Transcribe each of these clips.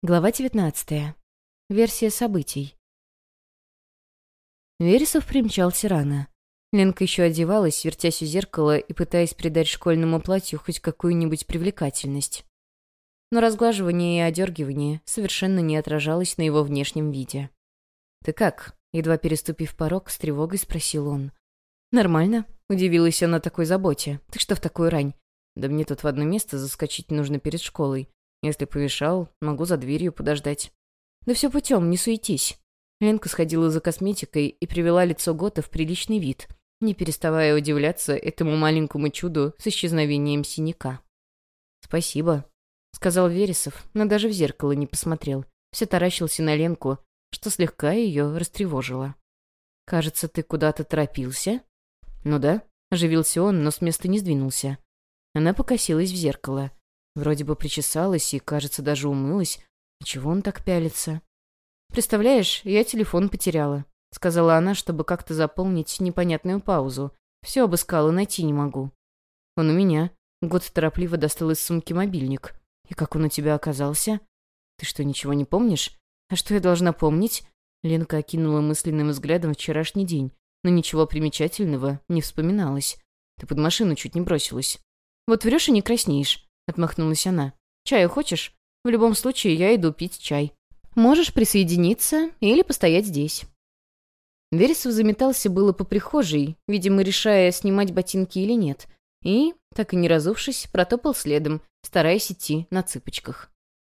Глава 19. Версия событий. Вересов примчался рано. Ленка еще одевалась, вертясь у зеркала и пытаясь придать школьному платью хоть какую-нибудь привлекательность. Но разглаживание и одергивание совершенно не отражалось на его внешнем виде. «Ты как?» — едва переступив порог, с тревогой спросил он. «Нормально», — удивилась она такой заботе. «Ты что в такую рань?» «Да мне тут в одно место заскочить нужно перед школой. Если повешал, могу за дверью подождать. Да все путем, не суетись. Ленка сходила за косметикой и привела лицо Гота в приличный вид, не переставая удивляться этому маленькому чуду с исчезновением синяка. «Спасибо», — сказал Вересов, но даже в зеркало не посмотрел. Все таращился на Ленку, что слегка ее растревожило. «Кажется, ты куда-то торопился?» «Ну да», — оживился он, но с места не сдвинулся. Она покосилась в зеркало. Вроде бы причесалась и, кажется, даже умылась. Чего он так пялится? «Представляешь, я телефон потеряла», — сказала она, чтобы как-то заполнить непонятную паузу. «Все обыскала, найти не могу». «Он у меня». Год торопливо достал из сумки мобильник. «И как он у тебя оказался?» «Ты что, ничего не помнишь?» «А что я должна помнить?» Ленка окинула мысленным взглядом вчерашний день, но ничего примечательного не вспоминалось. «Ты под машину чуть не бросилась». «Вот врешь и не краснеешь. Отмахнулась она. «Чаю хочешь? В любом случае, я иду пить чай. Можешь присоединиться или постоять здесь». Вересов заметался было по прихожей, видимо, решая, снимать ботинки или нет, и, так и не разувшись, протопал следом, стараясь идти на цыпочках.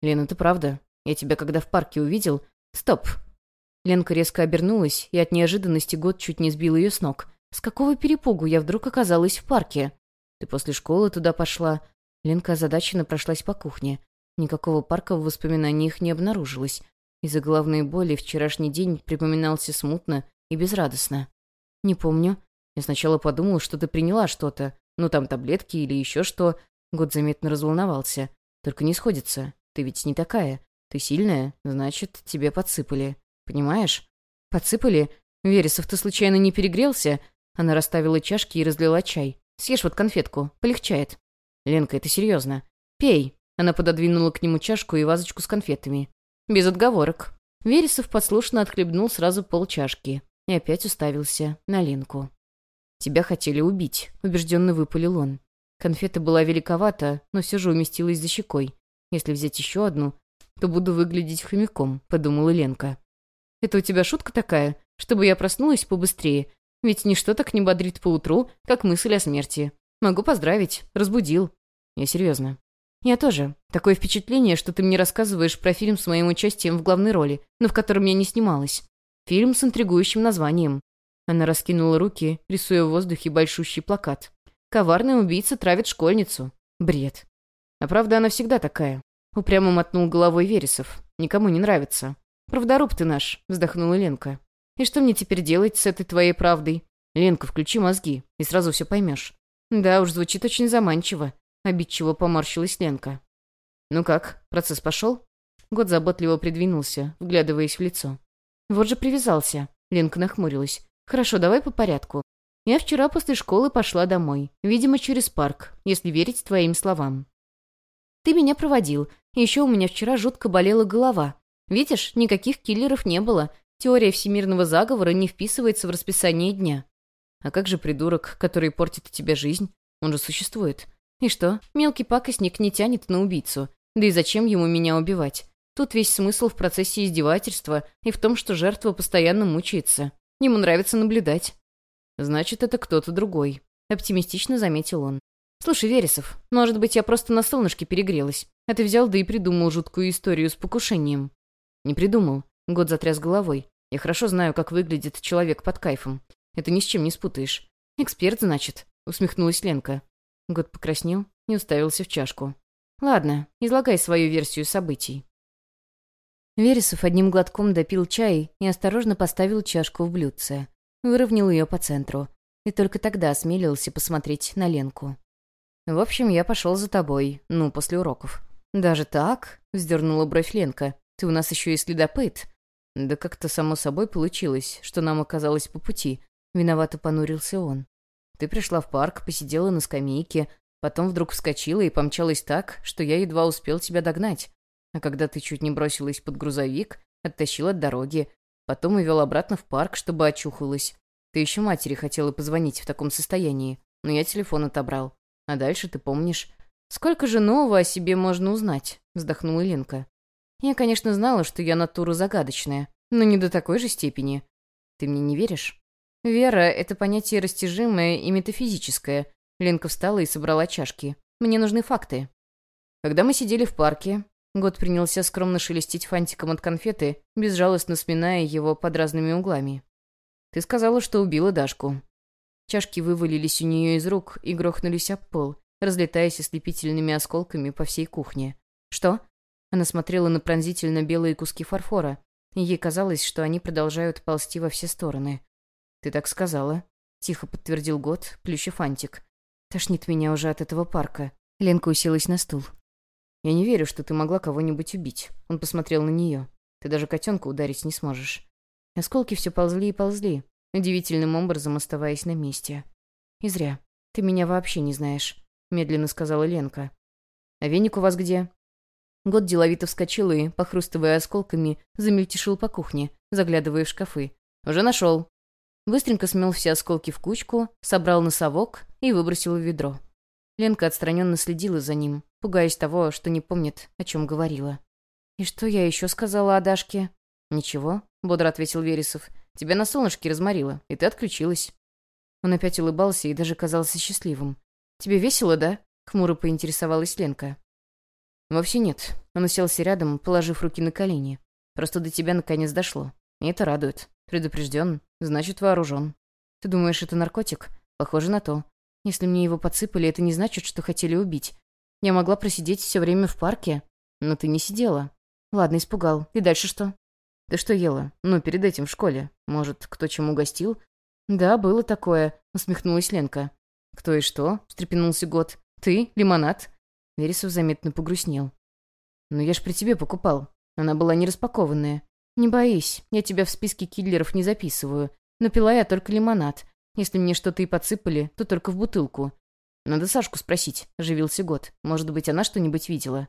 «Лена, ты правда? Я тебя когда в парке увидел...» «Стоп!» Ленка резко обернулась, и от неожиданности год чуть не сбил ее с ног. «С какого перепугу я вдруг оказалась в парке? Ты после школы туда пошла, Ленка озадаченно прошлась по кухне. Никакого парка в воспоминаниях не обнаружилось. Из-за головной боли вчерашний день припоминался смутно и безрадостно. «Не помню. Я сначала подумал, что ты приняла что-то. Ну, там таблетки или еще что». Год заметно разволновался. «Только не сходится. Ты ведь не такая. Ты сильная, значит, тебе подсыпали. Понимаешь?» «Подсыпали? Вересов, ты случайно не перегрелся?» Она расставила чашки и разлила чай. «Съешь вот конфетку. Полегчает». «Ленка, это серьезно. Пей». Она пододвинула к нему чашку и вазочку с конфетами. «Без отговорок». Вересов послушно отхлебнул сразу полчашки и опять уставился на Ленку. «Тебя хотели убить», — убежденно выпалил он. Конфета была великовата, но все же уместилась за щекой. Если взять еще одну, то буду выглядеть хомяком», — подумала Ленка. «Это у тебя шутка такая, чтобы я проснулась побыстрее? Ведь ничто так не бодрит поутру, как мысль о смерти. Могу поздравить. Разбудил. Я серьезно. Я тоже. Такое впечатление, что ты мне рассказываешь про фильм с моим участием в главной роли, но в котором я не снималась. Фильм с интригующим названием. Она раскинула руки, рисуя в воздухе большущий плакат. «Коварный убийца травит школьницу». Бред. А правда, она всегда такая. Упрямо мотнул головой Вересов. Никому не нравится. «Правдоруб ты наш», — вздохнула Ленка. «И что мне теперь делать с этой твоей правдой? Ленка, включи мозги, и сразу все поймешь. «Да уж, звучит очень заманчиво», — обидчиво поморщилась Ленка. «Ну как, процесс пошел?» Год заботливо придвинулся, вглядываясь в лицо. «Вот же привязался», — Ленка нахмурилась. «Хорошо, давай по порядку. Я вчера после школы пошла домой, видимо, через парк, если верить твоим словам. Ты меня проводил, еще у меня вчера жутко болела голова. Видишь, никаких киллеров не было, теория всемирного заговора не вписывается в расписание дня. А как же придурок, который портит тебе жизнь? Он же существует. И что, мелкий пакостник не тянет на убийцу. Да и зачем ему меня убивать? Тут весь смысл в процессе издевательства и в том, что жертва постоянно мучается. Ему нравится наблюдать. Значит, это кто-то другой. Оптимистично заметил он. «Слушай, Вересов, может быть, я просто на солнышке перегрелась, а ты взял да и придумал жуткую историю с покушением». «Не придумал». Год затряс головой. «Я хорошо знаю, как выглядит человек под кайфом. Это ни с чем не спутаешь. Эксперт, значит», — усмехнулась Ленка. Год покраснел и уставился в чашку. «Ладно, излагай свою версию событий». Вересов одним глотком допил чай и осторожно поставил чашку в блюдце. Выровнял ее по центру. И только тогда осмелился посмотреть на Ленку. «В общем, я пошел за тобой, ну, после уроков». «Даже так?» — вздернула бровь Ленка. «Ты у нас еще и следопыт». «Да как-то само собой получилось, что нам оказалось по пути», Виновато понурился он. «Ты пришла в парк, посидела на скамейке, потом вдруг вскочила и помчалась так, что я едва успел тебя догнать. А когда ты чуть не бросилась под грузовик, оттащил от дороги, потом увел обратно в парк, чтобы очухалась. Ты еще матери хотела позвонить в таком состоянии, но я телефон отобрал. А дальше ты помнишь. Сколько же нового о себе можно узнать?» — вздохнула Ленка. «Я, конечно, знала, что я натура загадочная, но не до такой же степени. Ты мне не веришь?» «Вера — это понятие растяжимое и метафизическое». Ленка встала и собрала чашки. «Мне нужны факты». Когда мы сидели в парке, Год принялся скромно шелестить фантиком от конфеты, безжалостно сминая его под разными углами. «Ты сказала, что убила Дашку». Чашки вывалились у нее из рук и грохнулись об пол, разлетаясь ослепительными осколками по всей кухне. «Что?» Она смотрела на пронзительно белые куски фарфора, и ей казалось, что они продолжают ползти во все стороны. «Ты так сказала», — тихо подтвердил Год, плюща фантик. «Тошнит меня уже от этого парка». Ленка уселась на стул. «Я не верю, что ты могла кого-нибудь убить». Он посмотрел на нее. «Ты даже котенка ударить не сможешь». Осколки все ползли и ползли, удивительным образом оставаясь на месте. «И зря. Ты меня вообще не знаешь», — медленно сказала Ленка. «А веник у вас где?» Год деловито вскочил и, похрустывая осколками, замельтешил по кухне, заглядывая в шкафы. «Уже нашел». Быстренько смел все осколки в кучку, собрал носовок и выбросил в ведро. Ленка отстраненно следила за ним, пугаясь того, что не помнит, о чем говорила. «И что я еще сказала о Дашке?» «Ничего», — бодро ответил Вересов. «Тебя на солнышке разморило, и ты отключилась». Он опять улыбался и даже казался счастливым. «Тебе весело, да?» — хмуро поинтересовалась Ленка. «Вовсе нет». Он уселся рядом, положив руки на колени. «Просто до тебя наконец дошло. И это радует. Предупрежден, значит вооружен. Ты думаешь, это наркотик? Похоже на то. Если мне его подсыпали, это не значит, что хотели убить. Я могла просидеть все время в парке, но ты не сидела. Ладно, испугал. И дальше что? Ты что ела? Ну, перед этим в школе. Может, кто чем угостил? Да, было такое, усмехнулась Ленка. Кто и что? встрепенулся Год. Ты? Лимонад? Вересов заметно погрустнел. «Ну я ж при тебе покупал. Она была не распакованная. Не боись, я тебя в списке киллеров не записываю. Но пила я только лимонад. Если мне что-то и подсыпали, то только в бутылку. Надо Сашку спросить, оживился год. Может быть, она что-нибудь видела.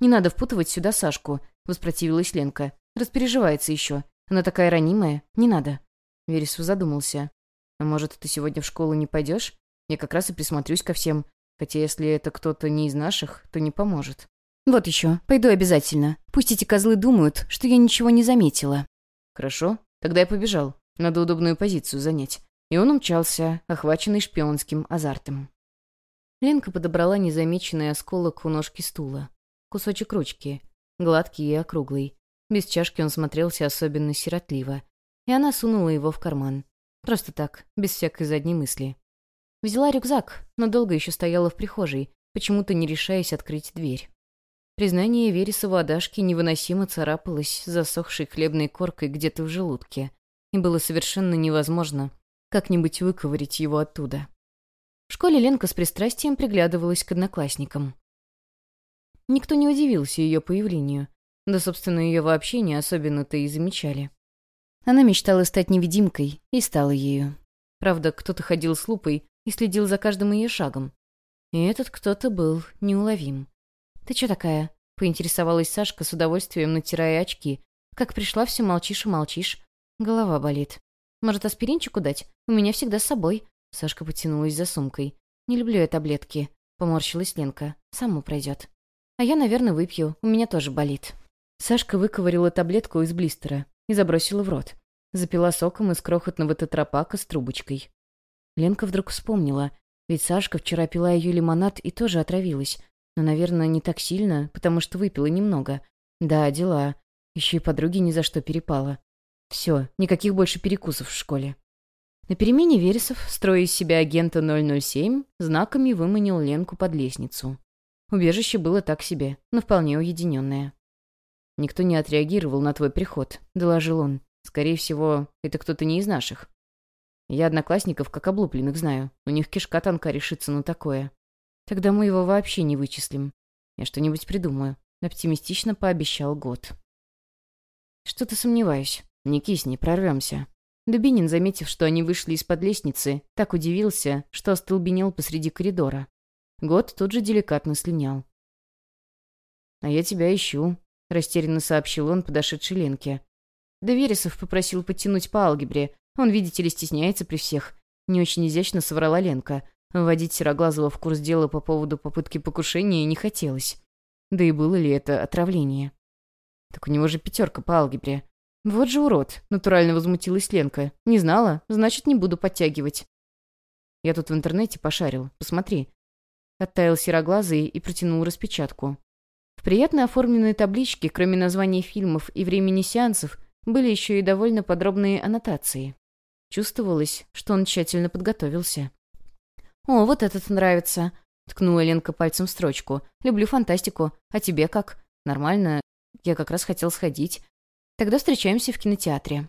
Не надо впутывать сюда Сашку, воспротивилась Ленка. Распереживается еще. Она такая ранимая. Не надо. Вересов задумался. А может, ты сегодня в школу не пойдешь? Я как раз и присмотрюсь ко всем. Хотя если это кто-то не из наших, то не поможет. Вот еще. Пойду обязательно. Пусть эти козлы думают, что я ничего не заметила. Хорошо. Тогда я побежал. Надо удобную позицию занять. И он умчался, охваченный шпионским азартом. Ленка подобрала незамеченный осколок у ножки стула. Кусочек ручки, гладкий и округлый. Без чашки он смотрелся особенно сиротливо. И она сунула его в карман. Просто так, без всякой задней мысли. Взяла рюкзак, но долго еще стояла в прихожей, почему-то не решаясь открыть дверь. Признание Вересова о Дашке невыносимо царапалось засохшей хлебной коркой где-то в желудке. И было совершенно невозможно как-нибудь выковырить его оттуда. В школе Ленка с пристрастием приглядывалась к одноклассникам. Никто не удивился ее появлению, да, собственно, ее вообще не особенно-то и замечали. Она мечтала стать невидимкой и стала ею. Правда, кто-то ходил с лупой и следил за каждым ее шагом. И этот кто-то был неуловим. «Ты чё такая?» — поинтересовалась Сашка с удовольствием, натирая очки. «Как пришла, все молчишь и молчишь. Голова болит». Может, аспиринчику дать? У меня всегда с собой». Сашка потянулась за сумкой. «Не люблю я таблетки», — поморщилась Ленка. «Само пройдет». «А я, наверное, выпью. У меня тоже болит». Сашка выковырила таблетку из блистера и забросила в рот. Запила соком из крохотного тетрапака с трубочкой. Ленка вдруг вспомнила, ведь Сашка вчера пила ее лимонад и тоже отравилась. Но, наверное, не так сильно, потому что выпила немного. Да, дела. Еще и подруге ни за что перепала. Все, никаких больше перекусов в школе. На перемене Вересов, строя из себя агента 007, знаками выманил Ленку под лестницу. Убежище было так себе, но вполне уединенное. «Никто не отреагировал на твой приход», — доложил он. «Скорее всего, это кто-то не из наших. Я одноклассников как облупленных знаю. У них кишка тонка решится на такое. Тогда мы его вообще не вычислим. Я что-нибудь придумаю», — оптимистично пообещал год. «Что-то сомневаюсь. «Не кисни, прорвемся». Дубинин, заметив, что они вышли из-под лестницы, так удивился, что остолбенел посреди коридора. Год тут же деликатно слинял. «А я тебя ищу», — растерянно сообщил он подошедшей Ленке. Да Вересов попросил подтянуть по алгебре. Он, видите ли, стесняется при всех. Не очень изящно соврала Ленка. Вводить Сероглазого в курс дела по поводу попытки покушения не хотелось. Да и было ли это отравление? Так у него же пятерка по алгебре. Вот же урод, натурально возмутилась Ленка. Не знала, значит, не буду подтягивать. Я тут в интернете пошарил, посмотри. Оттаял сероглазый и протянул распечатку. В приятно оформленной табличке, кроме названий фильмов и времени сеансов, были еще и довольно подробные аннотации. Чувствовалось, что он тщательно подготовился. «О, вот этот нравится», — ткнула Ленка пальцем в строчку. «Люблю фантастику. А тебе как? Нормально. Я как раз хотел сходить. Тогда встречаемся в кинотеатре».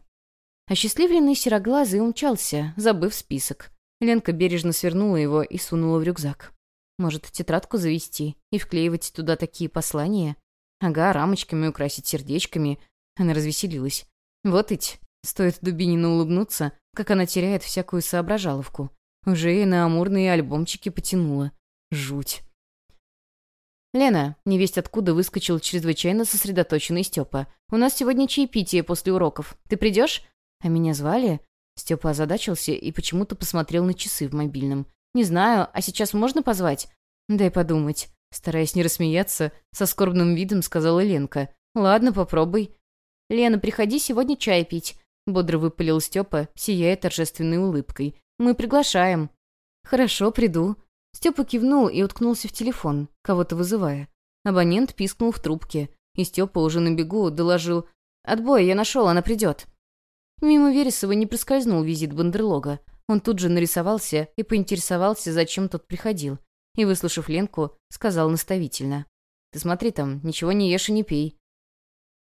Осчастливленный сероглазый умчался, забыв список. Ленка бережно свернула его и сунула в рюкзак. Может, тетрадку завести и вклеивать туда такие послания? Ага, рамочками украсить сердечками. Она развеселилась. Вот ведь, стоит Дубинину улыбнуться, как она теряет всякую соображаловку. Уже и на амурные альбомчики потянула. Жуть. «Лена», — невесть откуда выскочил чрезвычайно сосредоточенный Степа. «У нас сегодня чаепитие после уроков. Ты придешь?» «А меня звали?» Степа озадачился и почему-то посмотрел на часы в мобильном. «Не знаю, а сейчас можно позвать?» «Дай подумать». Стараясь не рассмеяться, со скорбным видом сказала Ленка. «Ладно, попробуй». «Лена, приходи сегодня чай пить», — бодро выпалил Степа, сияя торжественной улыбкой. «Мы приглашаем». «Хорошо, приду». Степа кивнул и уткнулся в телефон, кого-то вызывая. Абонент пискнул в трубке, и Степа уже на бегу доложил «Отбой, я нашел, она придет». Мимо Вересова не проскользнул визит Бандерлога. Он тут же нарисовался и поинтересовался, зачем тот приходил. И, выслушав Ленку, сказал наставительно. «Ты смотри там, ничего не ешь и не пей.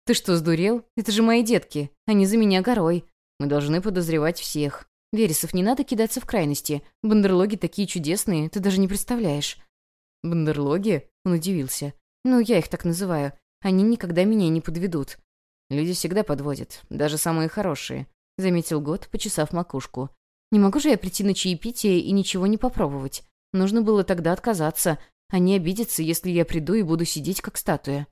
«Ты что, сдурел? Это же мои детки. Они за меня горой. Мы должны подозревать всех. Вересов, не надо кидаться в крайности. Бандерлоги такие чудесные, ты даже не представляешь». «Бандерлоги?» — он удивился. «Ну, я их так называю. Они никогда меня не подведут». «Люди всегда подводят, даже самые хорошие», — заметил Год, почесав макушку. «Не могу же я прийти на чаепитие и ничего не попробовать. Нужно было тогда отказаться. Они обидятся, если я приду и буду сидеть как статуя».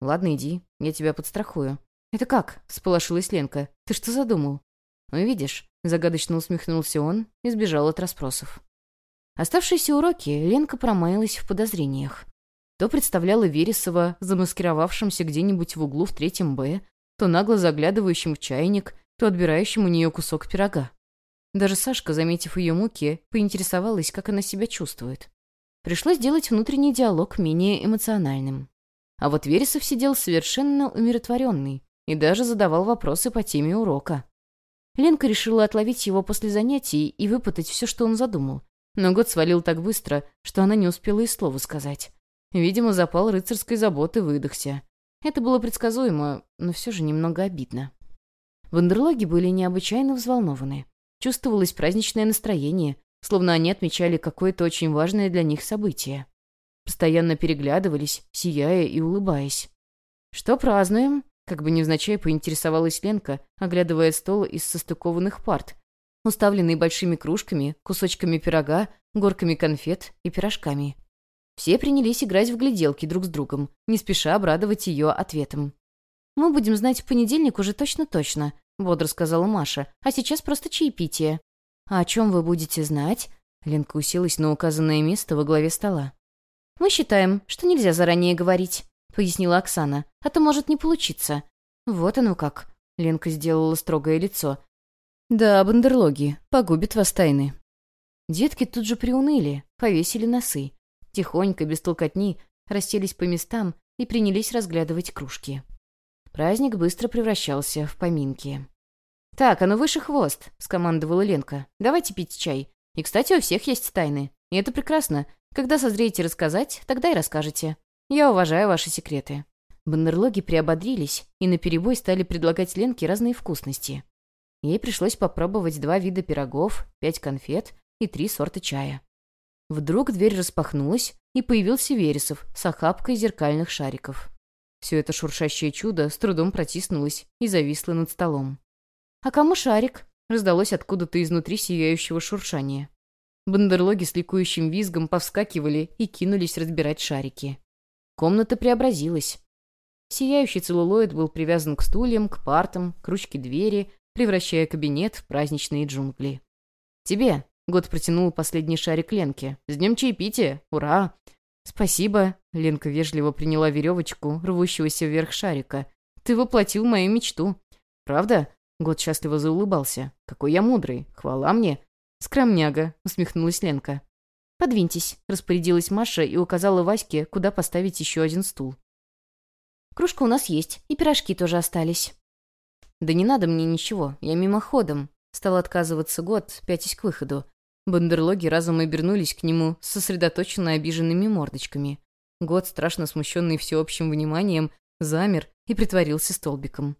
«Ладно, иди, я тебя подстрахую». «Это как?» — всполошилась Ленка. «Ты что задумал?» «Увидишь», — загадочно усмехнулся он и сбежал от расспросов. Оставшиеся уроки Ленка промаялась в подозрениях. То представляла Вересова, замаскировавшимся где-нибудь в углу в третьем Б, то нагло заглядывающим в чайник, то отбирающим у нее кусок пирога. Даже Сашка, заметив ее муки, поинтересовалась, как она себя чувствует. Пришлось сделать внутренний диалог менее эмоциональным. А вот Вересов сидел совершенно умиротворенный и даже задавал вопросы по теме урока. Ленка решила отловить его после занятий и выпытать все, что он задумал. Но год свалил так быстро, что она не успела и слова сказать. Видимо, запал рыцарской заботы выдохся. Это было предсказуемо, но все же немного обидно. Вандерлоги были необычайно взволнованы. Чувствовалось праздничное настроение, словно они отмечали какое-то очень важное для них событие постоянно переглядывались, сияя и улыбаясь. «Что празднуем?» — как бы невзначай поинтересовалась Ленка, оглядывая стол из состыкованных парт, уставленный большими кружками, кусочками пирога, горками конфет и пирожками. Все принялись играть в гляделки друг с другом, не спеша обрадовать ее ответом. «Мы будем знать в понедельник уже точно-точно», — бодро сказала Маша. «А сейчас просто чаепитие». «А о чем вы будете знать?» Ленка уселась на указанное место во главе стола. «Мы считаем, что нельзя заранее говорить», — пояснила Оксана. «А то может не получиться». «Вот оно как», — Ленка сделала строгое лицо. «Да, бандерлоги, погубит вас тайны». Детки тут же приуныли, повесили носы. Тихонько, без толкотни, расселись по местам и принялись разглядывать кружки. Праздник быстро превращался в поминки. «Так, а ну выше хвост!» — скомандовала Ленка. «Давайте пить чай. И, кстати, у всех есть тайны. И это прекрасно. Когда созреете рассказать, тогда и расскажете. Я уважаю ваши секреты». Бандерлоги приободрились и наперебой стали предлагать Ленке разные вкусности. Ей пришлось попробовать два вида пирогов, пять конфет и три сорта чая. Вдруг дверь распахнулась, и появился Вересов с охапкой зеркальных шариков. Все это шуршащее чудо с трудом протиснулось и зависло над столом. «А кому шарик?» — раздалось откуда-то изнутри сияющего шуршания. Бандерлоги с ликующим визгом повскакивали и кинулись разбирать шарики. Комната преобразилась. Сияющий целлулоид был привязан к стульям, к партам, к ручке двери, превращая кабинет в праздничные джунгли. «Тебе!» — Год протянул последний шарик Ленке. «С днем чаепития! Ура!» «Спасибо!» — Ленка вежливо приняла веревочку, рвущегося вверх шарика. «Ты воплотил мою мечту!» «Правда?» — Год счастливо заулыбался. «Какой я мудрый! Хвала мне!» «Скромняга!» — усмехнулась Ленка. «Подвиньтесь», — распорядилась Маша и указала Ваське, куда поставить еще один стул. «Кружка у нас есть, и пирожки тоже остались». «Да не надо мне ничего, я мимоходом», — стал отказываться год, пятясь к выходу. Бандерлоги разом обернулись к нему с сосредоточенно обиженными мордочками. Год, страшно смущенный всеобщим вниманием, замер и притворился столбиком.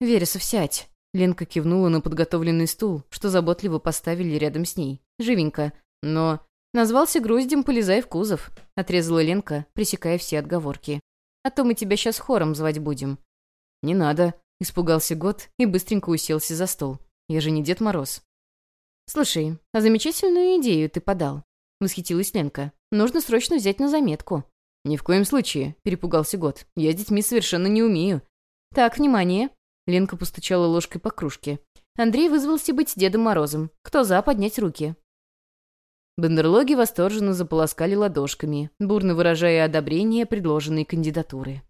«Вересов, сядь!» Ленка кивнула на подготовленный стул, что заботливо поставили рядом с ней. Живенько. Но «Назвался груздем, полезай в кузов», — отрезала Ленка, пресекая все отговорки. «А то мы тебя сейчас хором звать будем». «Не надо», — испугался Год и быстренько уселся за стол. «Я же не Дед Мороз». «Слушай, а замечательную идею ты подал», — восхитилась Ленка. «Нужно срочно взять на заметку». «Ни в коем случае», — перепугался Год. «Я с детьми совершенно не умею». «Так, внимание!» Ленка постучала ложкой по кружке. Андрей вызвался быть Дедом Морозом. Кто за, поднять руки. Бандерлоги восторженно заполоскали ладошками, бурно выражая одобрение предложенной кандидатуры.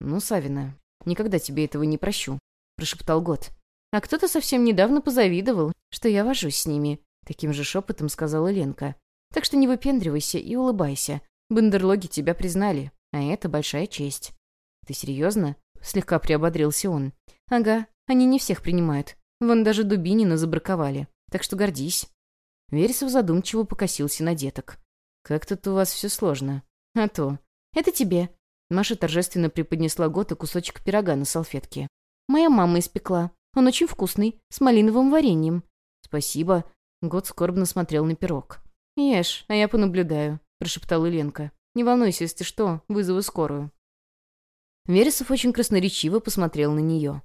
«Ну, Савина, никогда тебе этого не прощу», — прошептал Год. «А кто-то совсем недавно позавидовал, что я вожусь с ними», — таким же шепотом сказала Ленка. «Так что не выпендривайся и улыбайся. Бандерлоги тебя признали, а это большая честь». «Ты серьезно?» — слегка приободрился он. «Ага, они не всех принимают. Вон даже Дубинина забраковали. Так что гордись». Вересов задумчиво покосился на деток. «Как тут у вас все сложно. А то. Это тебе». Маша торжественно преподнесла Гота кусочек пирога на салфетке. «Моя мама испекла. Он очень вкусный, с малиновым вареньем». «Спасибо». Гот скорбно смотрел на пирог. «Ешь, а я понаблюдаю», — прошептала Ленка. «Не волнуйся, если что, вызову скорую». Вересов очень красноречиво посмотрел на нее.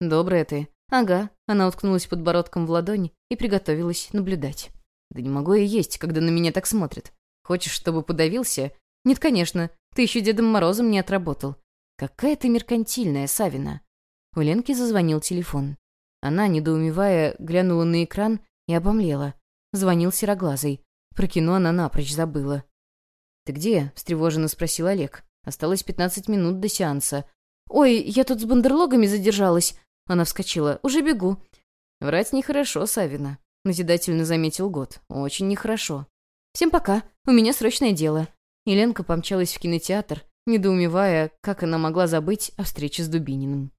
«Добрая ты». «Ага». Она уткнулась подбородком в ладонь и приготовилась наблюдать. Да не могу я есть, когда на меня так смотрят. Хочешь, чтобы подавился? Нет, конечно. Ты еще Дедом Морозом не отработал. Какая ты меркантильная, Савина. У Ленки зазвонил телефон. Она, недоумевая, глянула на экран и обомлела. Звонил сероглазый. Про кино она напрочь забыла. «Ты где?» — встревоженно спросил Олег. «Осталось пятнадцать минут до сеанса». «Ой, я тут с бандерлогами задержалась». Она вскочила. «Уже бегу». «Врать нехорошо, Савина. — назидательно заметил Год. «Очень нехорошо». «Всем пока. У меня срочное дело». Еленка помчалась в кинотеатр, недоумевая, как она могла забыть о встрече с Дубининым.